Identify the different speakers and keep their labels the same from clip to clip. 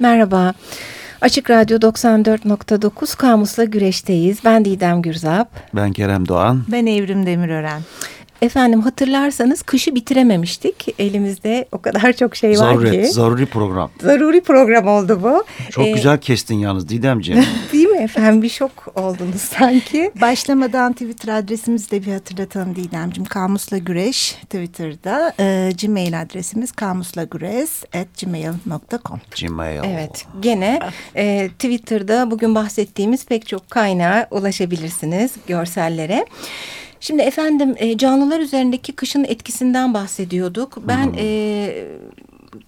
Speaker 1: Merhaba. Açık Radyo 94.9 Kamus'la güreşteyiz. Ben Didem Gürzap.
Speaker 2: Ben Kerem Doğan.
Speaker 3: Ben Evrim Demirören.
Speaker 1: Efendim hatırlarsanız kışı bitirememiştik. Elimizde o kadar çok şey var
Speaker 2: Zaruret,
Speaker 1: ki.
Speaker 2: zaruri program.
Speaker 1: Zaruri program oldu bu.
Speaker 2: Çok
Speaker 1: Ee,
Speaker 2: güzel kestin yalnız Didemciğim.
Speaker 1: Efendim? Bir şok oldunuz sanki.
Speaker 3: Başlamadan Twitter adresimizi de bir hatırlatalım Didemciğim. Kamusla Güreş Twitter'da. E, Gmail adresimiz kamuslagures.gmail.com
Speaker 2: Gmail.
Speaker 1: Evet gene e, Twitter'da bugün bahsettiğimiz pek çok kaynağa ulaşabilirsiniz görsellere. Şimdi efendim e, canlılar üzerindeki kışın etkisinden bahsediyorduk. Ben e,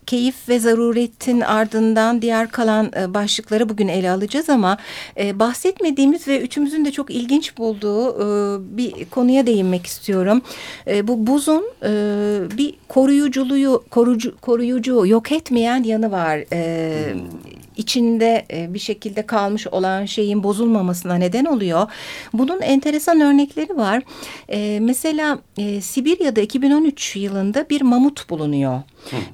Speaker 1: keyif ve zaruretin ardından diğer kalan e, başlıkları bugün ele alacağız ama e, bahsetmediğimiz ve üçümüzün de çok ilginç bulduğu e, bir konuya değinmek istiyorum. E, bu buzun e, bir koruyuculuğu, korucu, koruyucu, yok etmeyen yanı var. E, içinde e, bir şekilde kalmış olan şeyin bozulmamasına neden oluyor. Bunun enteresan örnekleri var. E, mesela e, Sibirya'da 2013 yılında bir mamut bulunuyor.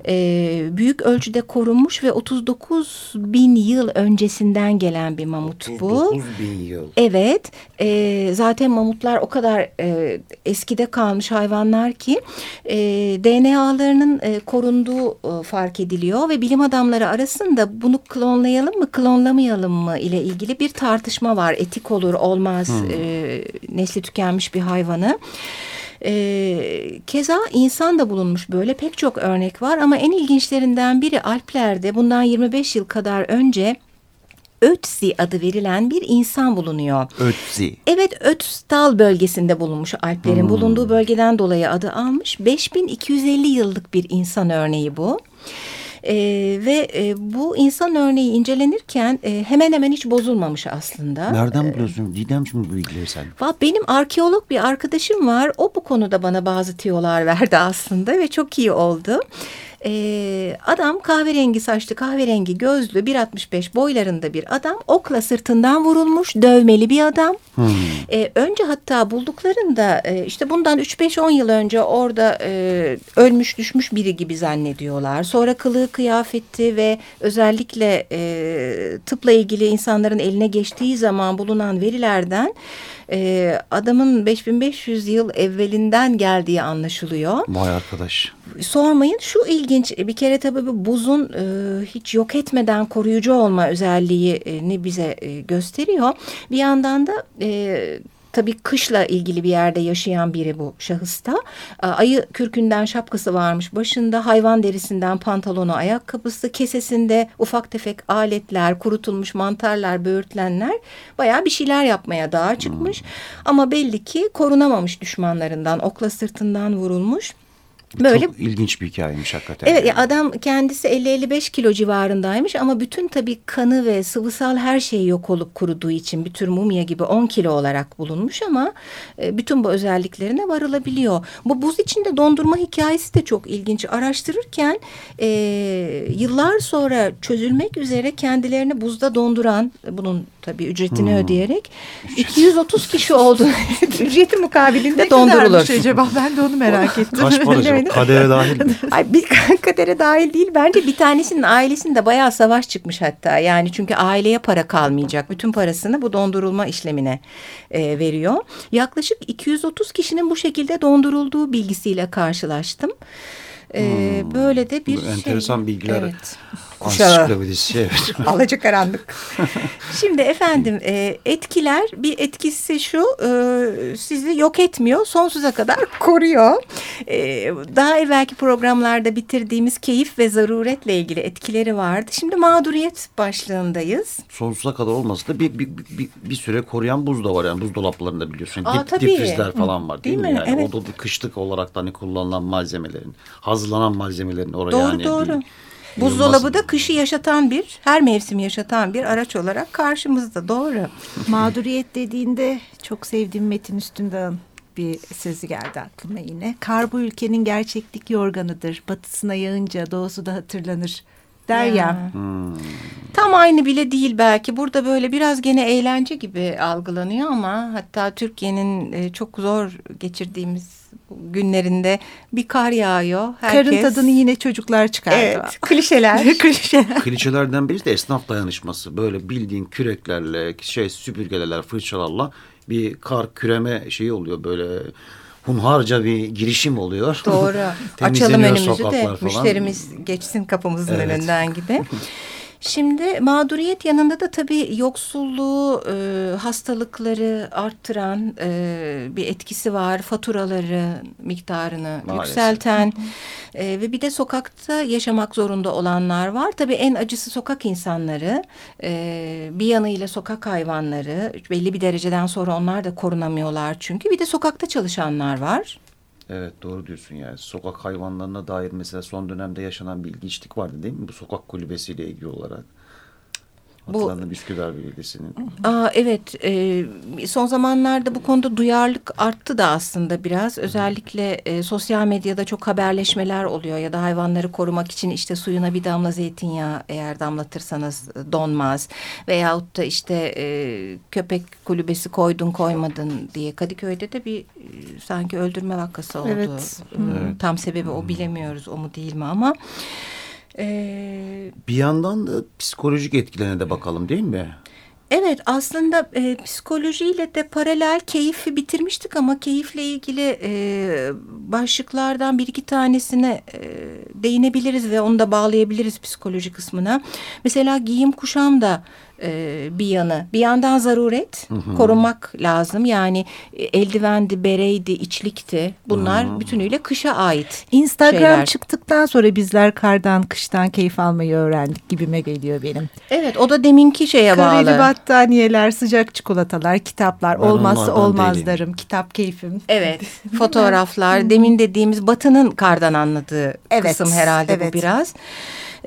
Speaker 1: E, büyük ölçüde korunmuş ve 39 bin yıl öncesinden gelen bir mamut bu.
Speaker 2: 39 bin yıl.
Speaker 1: Evet, e, zaten mamutlar o kadar e, eskide kalmış hayvanlar ki e, DNA'larının e, korunduğu e, fark ediliyor ve bilim adamları arasında bunu klonlayalım mı, klonlamayalım mı ile ilgili bir tartışma var. Etik olur, olmaz, e, nesli tükenmiş bir hayvanı. E, keza insan da bulunmuş böyle pek çok örnek var ama en ilginçlerinden biri Alplerde bundan 25 yıl kadar önce Ötzi adı verilen bir insan bulunuyor.
Speaker 2: Ötzi.
Speaker 1: Evet Ötztal bölgesinde bulunmuş Alplerin bulunduğu bölgeden dolayı adı almış. 5250 yıllık bir insan örneği bu. Ee, ve e, bu insan örneği incelenirken e, hemen hemen hiç bozulmamış aslında.
Speaker 2: Nereden biliyorsun Didemciğim bu bilgileri sen?
Speaker 1: Benim arkeolog bir arkadaşım var. O bu konuda bana bazı tiyolar verdi aslında ve çok iyi oldu. Ee, adam kahverengi saçlı, kahverengi gözlü, 1.65 boylarında bir adam. Okla sırtından vurulmuş, dövmeli bir adam. Ee, önce hatta bulduklarında e, işte bundan 3-5-10 yıl önce orada e, ölmüş düşmüş biri gibi zannediyorlar. Sonra kılığı kıyafeti ve özellikle e, tıpla ilgili insanların eline geçtiği zaman bulunan verilerden e, adamın 5500 yıl evvelinden geldiği anlaşılıyor.
Speaker 2: Vay arkadaş.
Speaker 1: Sormayın şu ilginç bir kere tabii bu buzun e, hiç yok etmeden koruyucu olma özelliğini bize e, gösteriyor. Bir yandan da e, tabii kışla ilgili bir yerde yaşayan biri bu şahısta. Ayı kürkünden şapkası varmış başında hayvan derisinden pantolonu ayakkabısı kesesinde ufak tefek aletler kurutulmuş mantarlar böğürtlenler bayağı bir şeyler yapmaya dağa çıkmış. Ama belli ki korunamamış düşmanlarından okla sırtından vurulmuş. Böyle
Speaker 2: Çok ilginç bir hikayemiş hakikaten.
Speaker 1: Evet ya adam kendisi 50-55 kilo civarındaymış ama bütün tabii kanı ve sıvısal her şey yok olup kuruduğu için bir tür mumya gibi 10 kilo olarak bulunmuş ama e, bütün bu özelliklerine varılabiliyor. Bu buz içinde dondurma hikayesi de çok ilginç. Araştırırken e, yıllar sonra çözülmek üzere kendilerini buzda donduran bunun tabii ücretini ödeyerek 230 kişi oldu. Ücreti mukabilinde
Speaker 3: Ne
Speaker 1: dondurulur.
Speaker 3: kadarmış acaba? Ben de onu merak ettim.
Speaker 2: Kaç para acaba? Kadere dahil mi?
Speaker 1: Ay bir kadere dahil değil bence bir tanesinin ailesinde bayağı savaş çıkmış hatta yani çünkü aileye para kalmayacak bütün parasını bu dondurulma işlemine e, veriyor. Yaklaşık 230 kişinin bu şekilde dondurulduğu bilgisiyle karşılaştım. E, böyle de bir
Speaker 2: Bu
Speaker 1: şey.
Speaker 2: enteresan bilgiler.
Speaker 1: Evet. Kuşağı.
Speaker 2: Ansiklopedisi evet.
Speaker 1: Alacakaranlık. Şimdi efendim e, etkiler bir etkisi şu e, sizi yok etmiyor sonsuza kadar koruyor. E, daha evvelki programlarda bitirdiğimiz keyif ve zaruretle ilgili etkileri vardı. Şimdi mağduriyet başlığındayız.
Speaker 2: Sonsuza kadar olmasa da bir, bir, bir, bir süre koruyan buz da var yani buzdolaplarında biliyorsun.
Speaker 1: Aa,
Speaker 2: Dip,
Speaker 1: tabii.
Speaker 2: difrizler falan var değil,
Speaker 1: Değil
Speaker 2: mi?
Speaker 1: mi?
Speaker 2: Yani
Speaker 1: Evet.
Speaker 2: o da kışlık olarak da hani kullanılan malzemelerin, hazırlanan malzemelerin oraya
Speaker 1: Doğru
Speaker 2: yani.
Speaker 1: doğru.
Speaker 2: bir-
Speaker 1: Buzdolabı da kışı yaşatan bir, her mevsimi yaşatan bir araç olarak karşımızda. Doğru.
Speaker 3: Mağduriyet dediğinde çok sevdiğim Metin Üstündağ'ın bir sözü geldi aklıma yine. Kar bu ülkenin gerçeklik yorganıdır. Batısına yağınca doğusu da hatırlanır. Der ya.
Speaker 1: Ya. Tam aynı bile değil belki. Burada böyle biraz gene eğlence gibi algılanıyor ama hatta Türkiye'nin e, çok zor geçirdiğimiz günlerinde bir kar yağıyor. Herkes...
Speaker 3: Karın tadını yine çocuklar çıkardı.
Speaker 1: Evet, klişeler.
Speaker 3: klişeler.
Speaker 2: Klişelerden birisi de esnaf dayanışması. Böyle bildiğin küreklerle, şey süpürgelerle, fırçalarla bir kar küreme şeyi oluyor böyle hunharca bir girişim oluyor.
Speaker 1: Doğru. Açalım önümüzü de müşterimiz geçsin kapımızın evet. önünden gibi. Şimdi mağduriyet yanında da tabii yoksulluğu, e, hastalıkları arttıran e, bir etkisi var. Faturaları miktarını Maalesef. yükselten e, ve bir de sokakta yaşamak zorunda olanlar var. Tabii en acısı sokak insanları. E, bir yanıyla sokak hayvanları belli bir dereceden sonra onlar da korunamıyorlar çünkü. Bir de sokakta çalışanlar var.
Speaker 2: Evet doğru diyorsun yani. Sokak hayvanlarına dair mesela son dönemde yaşanan bir ilginçlik vardı değil mi? Bu sokak kulübesiyle ilgili olarak. Hatırladım Üsküdar Belediyesi'nin.
Speaker 1: Aa, evet e, son zamanlarda bu konuda duyarlılık arttı da aslında biraz. Özellikle e, sosyal medyada çok haberleşmeler oluyor ya da hayvanları korumak için işte suyuna bir damla zeytinyağı eğer damlatırsanız e, donmaz. Veyahut da işte e, köpek kulübesi koydun koymadın diye Kadıköy'de de bir e, sanki öldürme vakası oldu. Evet. evet. Tam sebebi o bilemiyoruz o mu değil mi ama...
Speaker 2: Ee, bir yandan da psikolojik etkilerine de bakalım değil mi?
Speaker 1: Evet aslında e, psikolojiyle de paralel keyfi bitirmiştik ama keyifle ilgili e, başlıklardan bir iki tanesine e, değinebiliriz ve onu da bağlayabiliriz psikoloji kısmına. Mesela giyim kuşam da e, bir yanı. Bir yandan zaruret, hı hı. korunmak lazım. Yani e, eldivendi, bereydi, içlikti. Bunlar hı hı. bütünüyle kışa ait
Speaker 3: Instagram
Speaker 1: şeyler.
Speaker 3: çıktıktan sonra bizler kardan, kıştan keyif almayı öğrendik gibime geliyor benim.
Speaker 1: Evet, o da deminki şeye
Speaker 3: Kareli
Speaker 1: bağlı.
Speaker 3: Kareli battaniyeler, sıcak çikolatalar, kitaplar, ben olmazsa olmazlarım, değilim. kitap keyfim.
Speaker 1: Evet, fotoğraflar, demin dediğimiz Batı'nın kardan anladığı evet, kısım herhalde evet. bu biraz.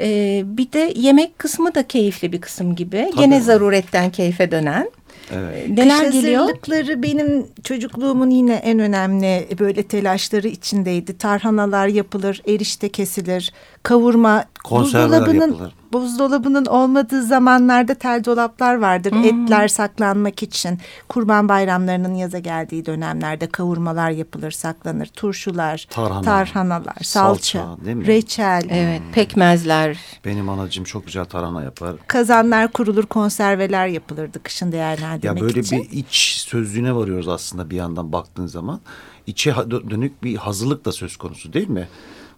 Speaker 1: Ee, bir de yemek kısmı da keyifli bir kısım gibi. Tabii. Gene zaruretten keyfe dönen.
Speaker 3: Evet. Neler Kış geliyor? hazırlıkları benim çocukluğumun yine en önemli böyle telaşları içindeydi. Tarhanalar yapılır, erişte kesilir, kavurma, buzdolabının, yapılır. Buzdolabının olmadığı zamanlarda tel dolaplar vardır. Hmm. Etler saklanmak için. Kurban bayramlarının yaza geldiği dönemlerde kavurmalar yapılır, saklanır. Turşular, Tarhana, tarhanalar, salça, salça reçel.
Speaker 1: Evet, pekmezler.
Speaker 2: Benim anacığım çok güzel tarhana yapar.
Speaker 3: Kazanlar kurulur, konserveler yapılırdı kışın değerlendirmek
Speaker 2: ya böyle
Speaker 3: için.
Speaker 2: bir iç sözlüğüne varıyoruz aslında bir yandan baktığın zaman. İçe dönük bir hazırlık da söz konusu değil mi?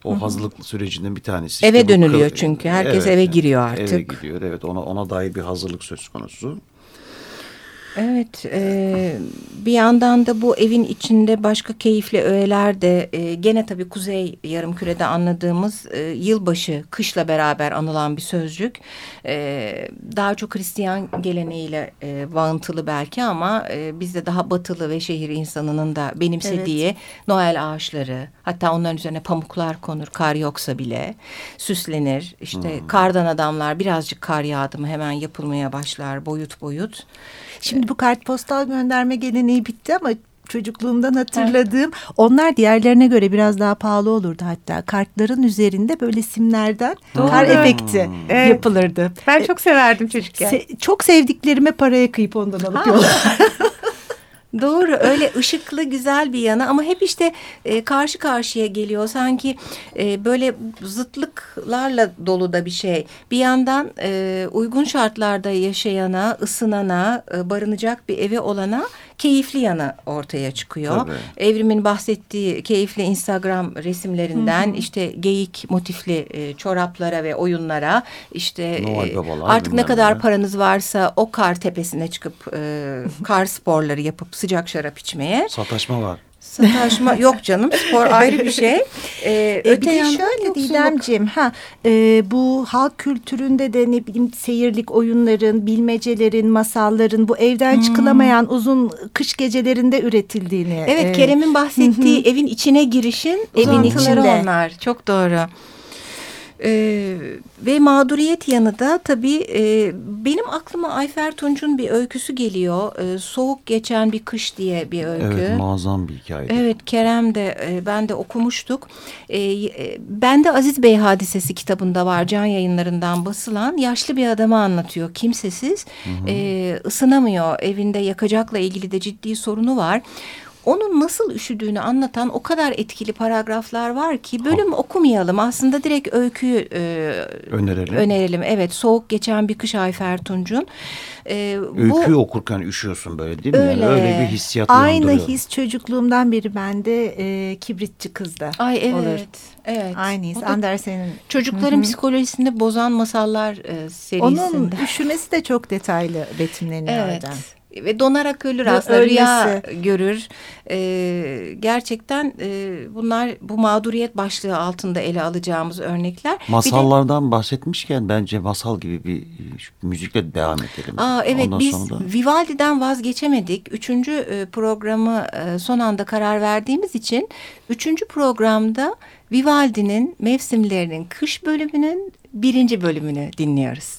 Speaker 2: O hazırlık sürecinden bir tanesi.
Speaker 1: Eve işte dönülüyor çünkü. Herkes evet, eve giriyor artık.
Speaker 2: Eve gidiyor evet ona, ona dair bir hazırlık söz konusu.
Speaker 1: Evet, e, bir yandan da bu evin içinde başka keyifli öğeler de e, gene tabii Kuzey Yarımküre'de anladığımız e, yılbaşı, kışla beraber anılan bir sözcük. E, daha çok Hristiyan geleneğiyle e, bağıntılı belki ama e, bizde daha batılı ve şehir insanının da benimsediği evet. Noel ağaçları, hatta onların üzerine pamuklar konur, kar yoksa bile süslenir. İşte hmm. kardan adamlar birazcık kar yağdı mı hemen yapılmaya başlar boyut boyut.
Speaker 3: Şimdi bu kartpostal gönderme geleneği bitti ama çocukluğumdan hatırladığım evet. onlar diğerlerine göre biraz daha pahalı olurdu hatta. Kartların üzerinde böyle simlerden Doğru. kar efekti hmm. evet. yapılırdı.
Speaker 1: Ben çok severdim çocukken. Se
Speaker 3: çok sevdiklerime paraya kıyıp ondan alıp yollar.
Speaker 1: Doğru öyle ışıklı güzel bir yana ama hep işte e, karşı karşıya geliyor sanki e, böyle zıtlıklarla dolu da bir şey. Bir yandan e, uygun şartlarda yaşayana, ısınana, e, barınacak bir evi olana keyifli yanı ortaya çıkıyor. Tabii. Evrimin bahsettiği keyifli Instagram resimlerinden hı hı. işte geyik motifli e, çoraplara ve oyunlara işte e, artık ne kadar paranız varsa o kar tepesine çıkıp e, kar sporları yapıp sıcak şarap içmeye.
Speaker 2: Sataşma var.
Speaker 1: Sataşma yok canım spor ayrı bir şey.
Speaker 3: Ee, e, öte yandan şöyle Didemciğim ha e, bu halk kültüründe de ne bileyim seyirlik oyunların, bilmecelerin, masalların bu evden hmm. çıkılamayan uzun kış gecelerinde üretildiğini.
Speaker 1: Evet e, Kerem'in bahsettiği evin içine girişin evin içinde onlar. Çok doğru. Ee, ve mağduriyet yanı da tabii e, benim aklıma Ayfer Tunç'un bir öyküsü geliyor. E, Soğuk Geçen Bir Kış diye bir öykü.
Speaker 2: Evet muazzam bir hikaye.
Speaker 1: Evet Kerem de e, ben de okumuştuk. E, e, ben de Aziz Bey Hadisesi kitabında var can yayınlarından basılan yaşlı bir adamı anlatıyor. Kimsesiz hı hı. E, ısınamıyor evinde yakacakla ilgili de ciddi sorunu var onun nasıl üşüdüğünü anlatan o kadar etkili paragraflar var ki bölüm okumayalım. Aslında direkt öyküyü e,
Speaker 2: önerelim.
Speaker 1: önerelim. Evet soğuk geçen bir kış Ayfer Tunç'un.
Speaker 2: E, Öyküyü bu, okurken üşüyorsun böyle değil mi?
Speaker 3: Öyle.
Speaker 2: Yani öyle bir hissiyat
Speaker 3: Aynı his çocukluğumdan beri bende e, kibritçi kızda
Speaker 1: Ay evet.
Speaker 3: olur.
Speaker 1: Evet.
Speaker 3: Aynı his. Andersen'in.
Speaker 1: Çocukların Hı -hı. psikolojisini bozan masallar e, serisinde.
Speaker 3: Onun üşümesi de çok detaylı betimleniyor
Speaker 1: evet. orada ve donarak ölür aslında Öylesi. rüya görür. Ee, gerçekten e, bunlar bu mağduriyet başlığı altında ele alacağımız örnekler.
Speaker 2: Masallardan de, bahsetmişken bence masal gibi bir müzikle devam edelim.
Speaker 1: Aa, evet Ondan biz da... Vivaldi'den vazgeçemedik. Üçüncü e, programı e, son anda karar verdiğimiz için üçüncü programda Vivaldi'nin mevsimlerinin kış bölümünün birinci bölümünü dinliyoruz.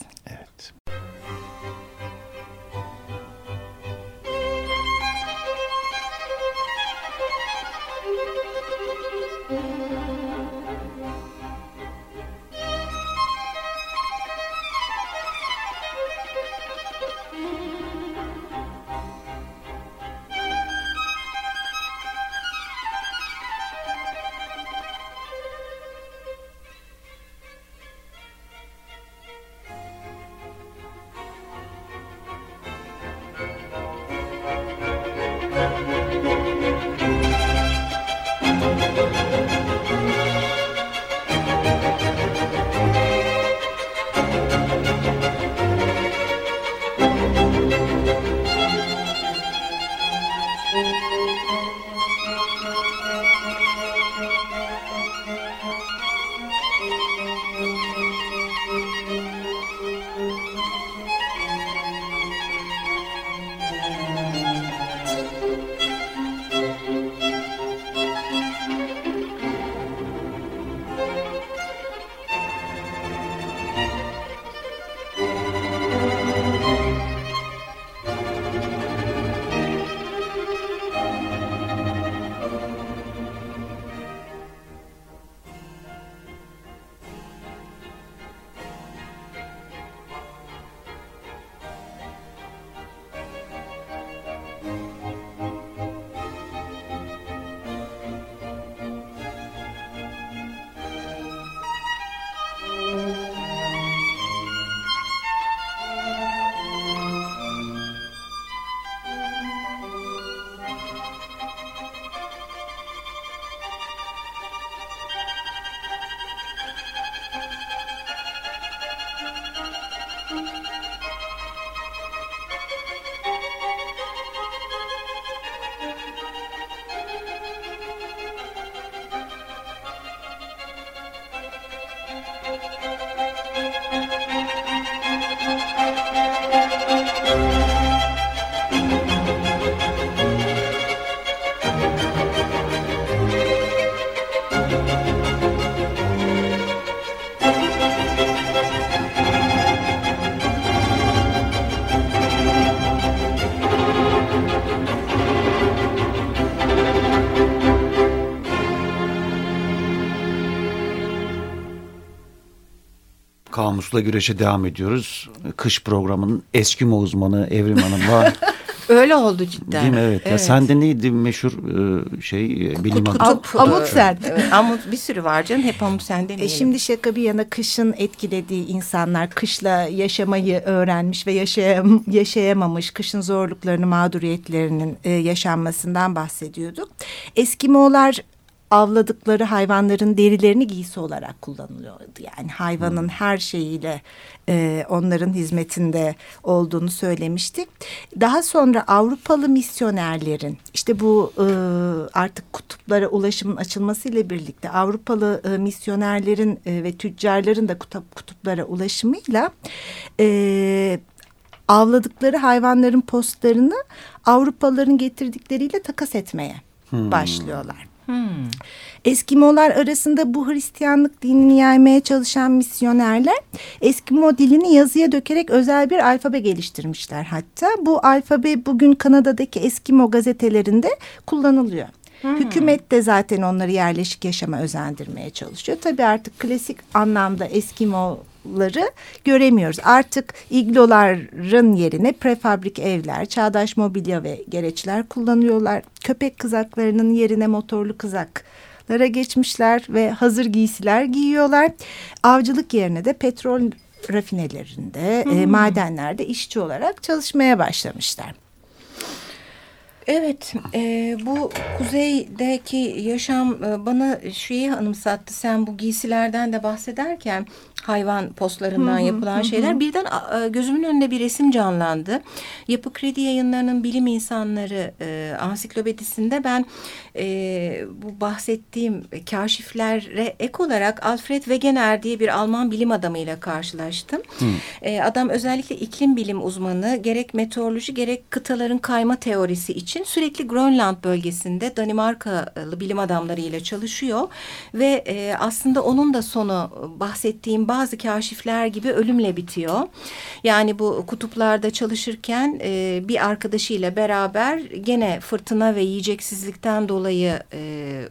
Speaker 2: Kamusla güreşe devam ediyoruz. Kış programının Eskimo uzmanı Evrim Hanım'la.
Speaker 1: Öyle oldu cidden.
Speaker 2: Değil mi? Evet. evet. Ya sende neydi meşhur e, şey e, bilim
Speaker 3: adamı? Amundsen.
Speaker 1: Evet. Amut bir sürü var canım. Hep Amundsen demeyelim.
Speaker 3: E şimdi şaka bir yana kışın etkilediği insanlar kışla yaşamayı öğrenmiş ve yaşayam, yaşayamamış kışın zorluklarını mağduriyetlerinin e, yaşanmasından bahsediyorduk. Eskimolar avladıkları hayvanların derilerini giysi olarak kullanılıyordu. Yani hayvanın hmm. her şeyiyle e, onların hizmetinde olduğunu söylemiştik. Daha sonra Avrupalı misyonerlerin işte bu e, artık kutuplara ulaşımın açılmasıyla birlikte Avrupalı e, misyonerlerin e, ve tüccarların da kutup, kutuplara ulaşımıyla e, avladıkları hayvanların postlarını Avrupalıların getirdikleriyle takas etmeye hmm. başlıyorlar. Hmm. Eskimolar arasında bu Hristiyanlık dinini yaymaya çalışan misyonerler Eskimo dilini yazıya dökerek özel bir alfabe geliştirmişler hatta. Bu alfabe bugün Kanada'daki Eskimo gazetelerinde kullanılıyor. Hmm. Hükümet de zaten onları yerleşik yaşama özendirmeye çalışıyor. Tabii artık klasik anlamda Eskimo igloları göremiyoruz. Artık igloların yerine prefabrik evler, çağdaş mobilya ve gereçler kullanıyorlar. Köpek kızaklarının yerine motorlu kızaklara geçmişler ve hazır giysiler giyiyorlar. Avcılık yerine de petrol rafinelerinde, e, madenlerde işçi olarak çalışmaya başlamışlar.
Speaker 1: Evet, e, bu kuzeydeki yaşam e, bana şeyi anımsattı. Sen bu giysilerden de bahsederken hayvan postlarından yapılan şeyler birden gözümün önünde bir resim canlandı. Yapı Kredi Yayınları'nın bilim insanları e, ansiklopedisinde ben e, bu bahsettiğim kaşiflere ek olarak Alfred Wegener diye bir Alman bilim adamıyla karşılaştım. E, adam özellikle iklim bilim uzmanı gerek meteoroloji gerek kıtaların kayma teorisi için sürekli Grönland bölgesinde Danimarkalı bilim adamlarıyla çalışıyor ve e, aslında onun da sonu bahsettiğim bazı kaşifler gibi ölümle bitiyor. Yani bu kutuplarda çalışırken e, bir arkadaşıyla beraber gene fırtına ve yiyeceksizlikten dolayı e,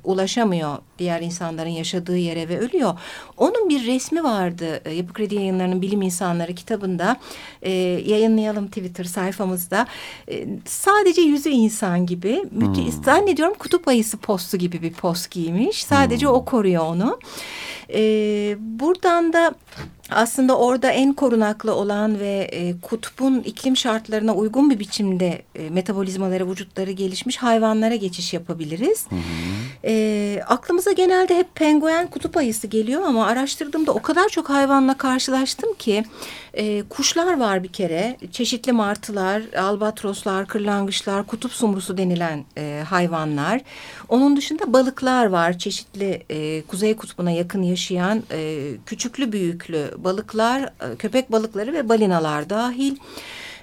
Speaker 1: ulaşamıyor diğer insanların yaşadığı yere ve ölüyor. Onun bir resmi vardı e, Yapı Kredi Yayınları'nın Bilim İnsanları kitabında e, yayınlayalım Twitter sayfamızda. E, sadece yüzü insan gibi hmm. zannediyorum kutup ayısı postu gibi bir post giymiş. Sadece hmm. o koruyor onu. E, buradan da up. Aslında orada en korunaklı olan ve e, kutbun iklim şartlarına uygun bir biçimde e, metabolizmaları, vücutları gelişmiş hayvanlara geçiş yapabiliriz. Hı hı. E, aklımıza genelde hep penguen kutup ayısı geliyor ama araştırdığımda o kadar çok hayvanla karşılaştım ki e, kuşlar var bir kere. Çeşitli martılar, albatroslar, kırlangıçlar, kutup sumrusu denilen e, hayvanlar. Onun dışında balıklar var. Çeşitli e, kuzey kutbuna yakın yaşayan e, küçüklü büyüklü balıklar, e, köpek balıkları ve balinalar dahil.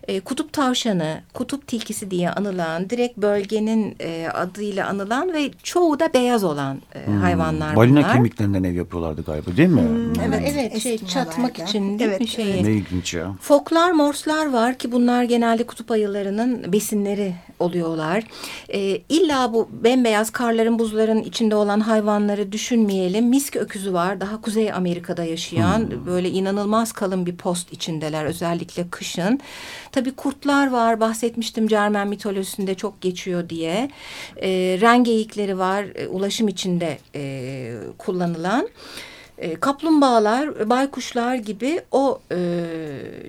Speaker 1: E, kutup tavşanı, kutup tilkisi diye anılan, direkt bölgenin e, adıyla anılan ve çoğu da beyaz olan e, hmm. hayvanlar
Speaker 2: Balina bunlar. kemiklerinden ev yapıyorlardı galiba değil mi? Hmm,
Speaker 1: hmm. Evet, evet şey çatmak için değil evet, mi şeyi?
Speaker 2: Ne ilginç ya.
Speaker 1: Foklar, morslar var ki bunlar genelde kutup ayılarının besinleri oluyorlar. E, illa bu bembeyaz karların, buzların içinde olan hayvanları düşünmeyelim. Misk öküzü var. Daha Kuzey Amerika'da yaşayan hmm. böyle inanılmaz kalın bir post içindeler özellikle kışın. Tabii kurtlar var. Bahsetmiştim Cermen mitolojisinde çok geçiyor diye. E, rengeyikleri var. E, ulaşım içinde e, kullanılan. E, kaplumbağalar, baykuşlar gibi o e,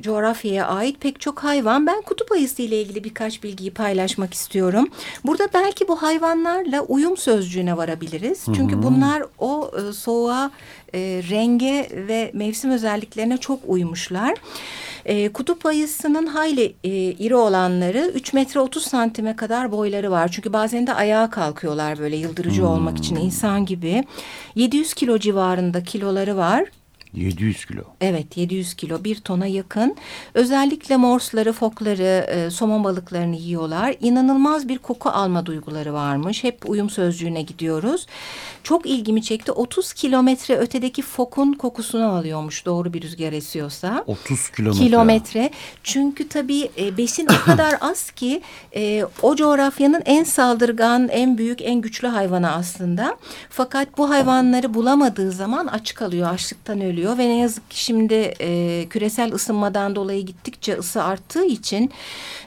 Speaker 1: coğrafyaya ait pek çok hayvan. Ben kutup ayısı ile ilgili birkaç bilgiyi paylaşmak istiyorum. Burada belki bu hayvanlarla uyum sözcüğüne varabiliriz. Çünkü Hı -hı. bunlar o e, soğuğa, e, renge ve mevsim özelliklerine çok uymuşlar. E, kutup ayısının hayli e, iri olanları 3 metre 30 santime kadar boyları var. Çünkü bazen de ayağa kalkıyorlar böyle yıldırıcı hmm. olmak için insan gibi. 700 kilo civarında kiloları var.
Speaker 2: 700 kilo.
Speaker 1: Evet 700 kilo bir tona yakın. Özellikle morsları, fokları, e, somon balıklarını yiyorlar. İnanılmaz bir koku alma duyguları varmış. Hep uyum sözcüğüne gidiyoruz. Çok ilgimi çekti. 30 kilometre ötedeki fokun kokusunu alıyormuş doğru bir rüzgar esiyorsa.
Speaker 2: 30 kilometre.
Speaker 1: Kilometre. Çünkü tabii e, besin o kadar az ki e, o coğrafyanın en saldırgan, en büyük, en güçlü hayvanı aslında. Fakat bu hayvanları bulamadığı zaman aç kalıyor, açlıktan ölüyor oluyor ve ne yazık ki şimdi e, küresel ısınmadan dolayı gittikçe ısı arttığı için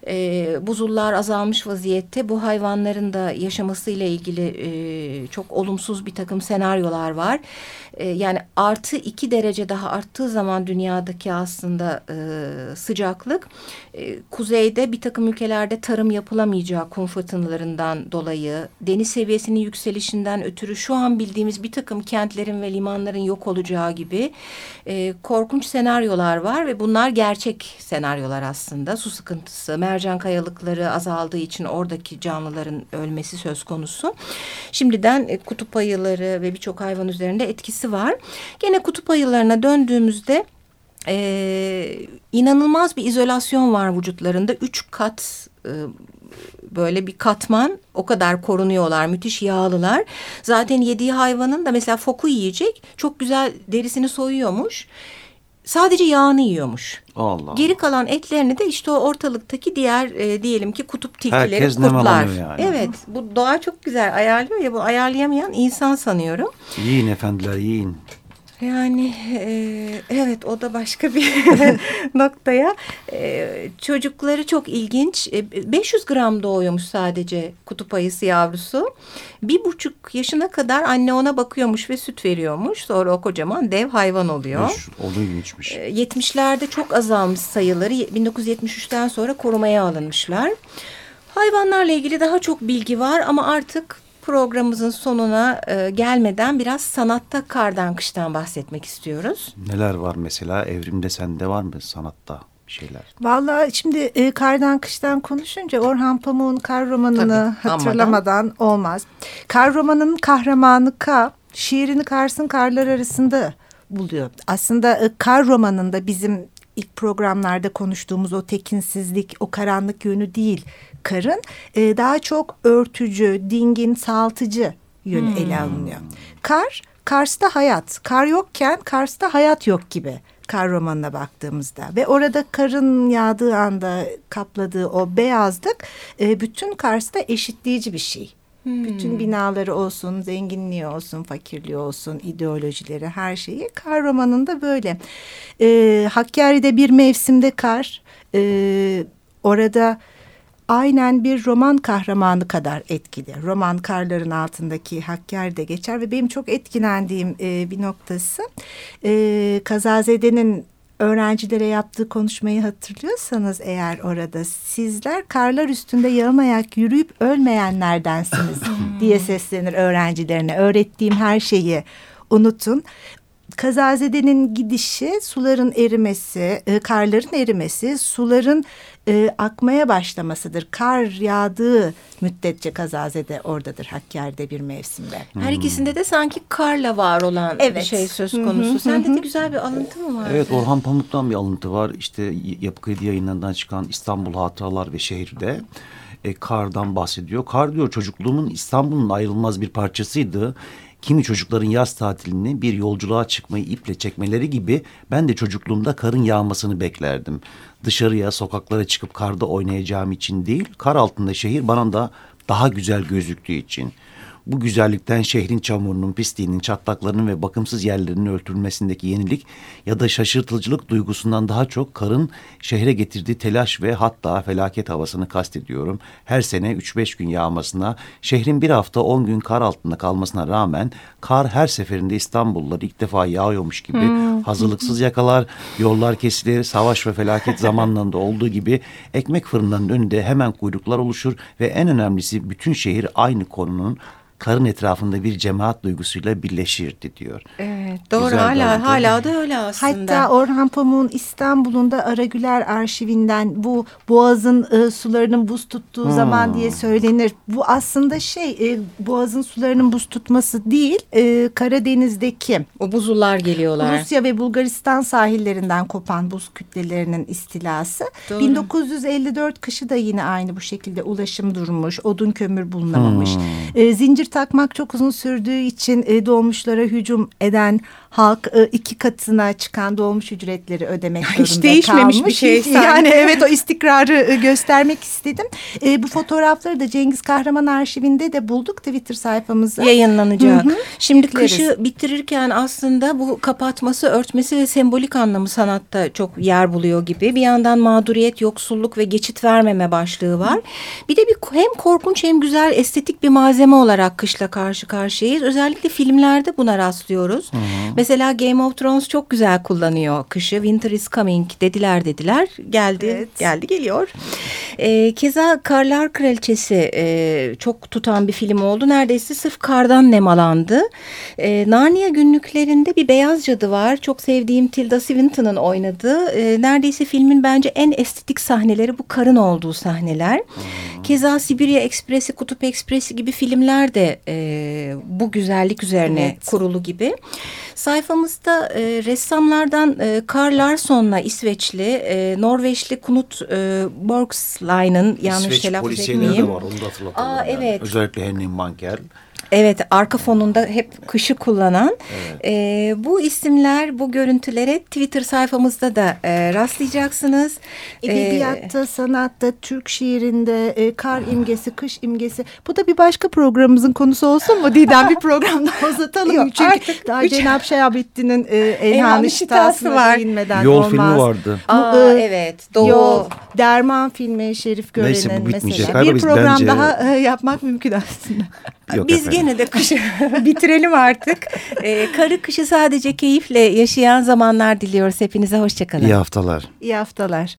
Speaker 1: e, buzullar azalmış vaziyette bu hayvanların da yaşamasıyla ilgili e, çok olumsuz bir takım senaryolar var. E, yani artı iki derece daha arttığı zaman dünyadaki aslında e, sıcaklık e, kuzeyde bir takım ülkelerde tarım yapılamayacağı kum fırtınalarından dolayı deniz seviyesinin yükselişinden ötürü şu an bildiğimiz bir takım kentlerin ve limanların yok olacağı gibi e, korkunç senaryolar var ve bunlar gerçek senaryolar aslında. Su sıkıntısı, mercan kayalıkları azaldığı için oradaki canlıların ölmesi söz konusu. Şimdiden e, kutup ayıları ve birçok hayvan üzerinde etkisi var. Gene kutup ayılarına döndüğümüzde e, inanılmaz bir izolasyon var vücutlarında. Üç kat e, böyle bir katman o kadar korunuyorlar müthiş yağlılar. Zaten yediği hayvanın da mesela foku yiyecek çok güzel derisini soyuyormuş. Sadece yağını yiyormuş.
Speaker 2: Allah.
Speaker 1: Geri kalan etlerini de işte o ortalıktaki diğer e, diyelim ki kutup tilkileri, Herkes kurtlar. Yani. Evet bu doğa çok güzel ayarlıyor ya bu ayarlayamayan insan sanıyorum.
Speaker 2: Yiyin efendiler yiyin.
Speaker 1: Yani e, evet o da başka bir noktaya. E, çocukları çok ilginç. E, 500 gram doğuyormuş sadece kutup ayısı yavrusu. Bir buçuk yaşına kadar anne ona bakıyormuş ve süt veriyormuş. Sonra o kocaman dev hayvan oluyor.
Speaker 2: O da ilginçmiş.
Speaker 1: E, 70'lerde çok azalmış sayıları. 1973'ten sonra korumaya alınmışlar. Hayvanlarla ilgili daha çok bilgi var ama artık programımızın sonuna e, gelmeden biraz sanatta kardan kıştan bahsetmek istiyoruz.
Speaker 2: Neler var mesela evrimde sende var mı sanatta bir şeyler?
Speaker 3: Vallahi şimdi e, kardan kıştan konuşunca Orhan Pamuk'un kar romanını
Speaker 1: Tabii,
Speaker 3: hatırlamadan olmaz. Kar romanının kahramanı K şiirini Kars'ın karlar arasında buluyor. Aslında e, kar romanında bizim ilk programlarda konuştuğumuz o tekinsizlik, o karanlık yönü değil karın e, daha çok örtücü, dingin, saltıcı yönü hmm. ele alınıyor. Kar, Kars'ta hayat. Kar yokken Kars'ta hayat yok gibi kar romanına baktığımızda ve orada karın yağdığı anda kapladığı o beyazlık e, bütün Kars'ta eşitleyici bir şey. Hmm. Bütün binaları olsun, zenginliği olsun, fakirliği olsun, ideolojileri, her şeyi kar romanında böyle. E, Hakkari'de bir mevsimde kar, e, orada aynen bir roman kahramanı kadar etkili. Roman karların altındaki Hakkari'de geçer ve benim çok etkilendiğim e, bir noktası e, Kazazede'nin öğrencilere yaptığı konuşmayı hatırlıyorsanız eğer orada sizler karlar üstünde yalın ayak yürüyüp ölmeyenlerdensiniz diye seslenir öğrencilerine. Öğrettiğim her şeyi unutun. Kazazede'nin gidişi suların erimesi, e, karların erimesi, suların e, akmaya başlamasıdır. Kar yağdığı müddetçe Kazazede oradadır Hakkari'de bir mevsimde.
Speaker 1: Her ikisinde de sanki karla var olan evet. bir şey söz konusu. Hı hı. Sende de güzel bir alıntı mı var?
Speaker 2: Evet Orhan Pamuk'tan bir alıntı var. İşte Yapı Kredi yayınlarından çıkan İstanbul Hatıralar ve Şehir'de e, kardan bahsediyor. Kar diyor çocukluğumun İstanbul'un ayrılmaz bir parçasıydı. Kimi çocukların yaz tatilini bir yolculuğa çıkmayı iple çekmeleri gibi ben de çocukluğumda karın yağmasını beklerdim. Dışarıya, sokaklara çıkıp karda oynayacağım için değil, kar altında şehir bana da daha güzel gözüktüğü için. Bu güzellikten şehrin çamurunun, pisliğinin, çatlaklarının ve bakımsız yerlerinin örtülmesindeki yenilik ya da şaşırtıcılık duygusundan daha çok karın şehre getirdiği telaş ve hatta felaket havasını kastediyorum. Her sene 3-5 gün yağmasına, şehrin bir hafta 10 gün kar altında kalmasına rağmen kar her seferinde İstanbullular ilk defa yağıyormuş gibi hmm. hazırlıksız yakalar, yollar kesilir, savaş ve felaket zamanlarında olduğu gibi ekmek fırınlarının önünde hemen kuyruklar oluşur ve en önemlisi bütün şehir aynı konunun karın etrafında bir cemaat duygusuyla birleşirdi diyor.
Speaker 1: Evet doğru Güzel hala hala da öyle aslında.
Speaker 3: Hatta Orhan Pamuk'un İstanbul'unda Aragüler arşivinden bu boğazın e, sularının buz tuttuğu hmm. zaman diye söylenir. Bu aslında şey e, boğazın sularının buz tutması değil e, Karadeniz'deki.
Speaker 1: O buzullar geliyorlar.
Speaker 3: Rusya ve Bulgaristan sahillerinden kopan buz kütlelerinin istilası. Doğru. 1954 kışı da yine aynı bu şekilde ulaşım durmuş. Odun kömür bulunamamış. Hmm. E, zincir takmak çok uzun sürdüğü için e, dolmuşlara hücum eden halk e, iki katına çıkan dolmuş ücretleri ödemek zorunda
Speaker 1: Hiç değişmemiş kalmış. bir şey. Sanki.
Speaker 3: Yani evet o istikrarı e, göstermek istedim. E, bu fotoğrafları da Cengiz Kahraman arşivinde de bulduk Twitter sayfamızda.
Speaker 1: Yayınlanacak. Hı -hı. Şimdi kışı bitirirken aslında bu kapatması, örtmesi ve sembolik anlamı sanatta çok yer buluyor gibi. Bir yandan mağduriyet, yoksulluk ve geçit vermeme başlığı var. Hı. Bir de bir hem korkunç hem güzel estetik bir malzeme olarak kışla karşı karşıyayız. Özellikle filmlerde buna rastlıyoruz. Hı -hı. Mesela Game of Thrones çok güzel kullanıyor kışı. Winter is coming dediler dediler. Geldi evet. geldi geliyor. E, keza Karlar Kraliçesi e, çok tutan bir film oldu. Neredeyse sırf kardan nemalandı. E, Narnia günlüklerinde bir beyaz cadı var. Çok sevdiğim Tilda Swinton'ın oynadığı. E, neredeyse filmin bence en estetik sahneleri bu karın olduğu sahneler. Hmm. Keza Sibirya Ekspresi, Kutup Ekspresi gibi filmler de e, bu güzellik üzerine evet. kurulu gibi. Sayfamızda e, ressamlardan e, Karl Larsson'la İsveçli, e, Norveçli Knut e, Borgsline'ın yanlış İsveç telaffuz etmeyeyim.
Speaker 2: de var onu da hatırlatalım. Aa, yani. evet. Özellikle Henning Mankell.
Speaker 1: Evet arka fonunda hep kışı kullanan evet. e, bu isimler bu görüntülere Twitter sayfamızda da e, rastlayacaksınız.
Speaker 3: Edebiyatta, ee, sanatta, Türk şiirinde e, kar imgesi, kış imgesi. Bu da bir başka programımızın konusu olsun mu Didem? bir programda uzatalım. Yok, Çünkü artık daha üç... Cenab-ı Şahabettin'in e, Elhami Şitası'na var. değinmeden
Speaker 2: Yol
Speaker 3: olmaz.
Speaker 2: filmi vardı.
Speaker 1: Aa, e, evet. Doğu. Yol,
Speaker 3: Derman filmi Şerif Gören'in mesela. Bir program bence... daha e, yapmak mümkün aslında.
Speaker 1: Yok Biz efendim. Gene de kışı bitirelim artık. Ee, karı kışı sadece keyifle yaşayan zamanlar diliyoruz hepinize. Hoşçakalın.
Speaker 2: İyi haftalar.
Speaker 3: İyi haftalar.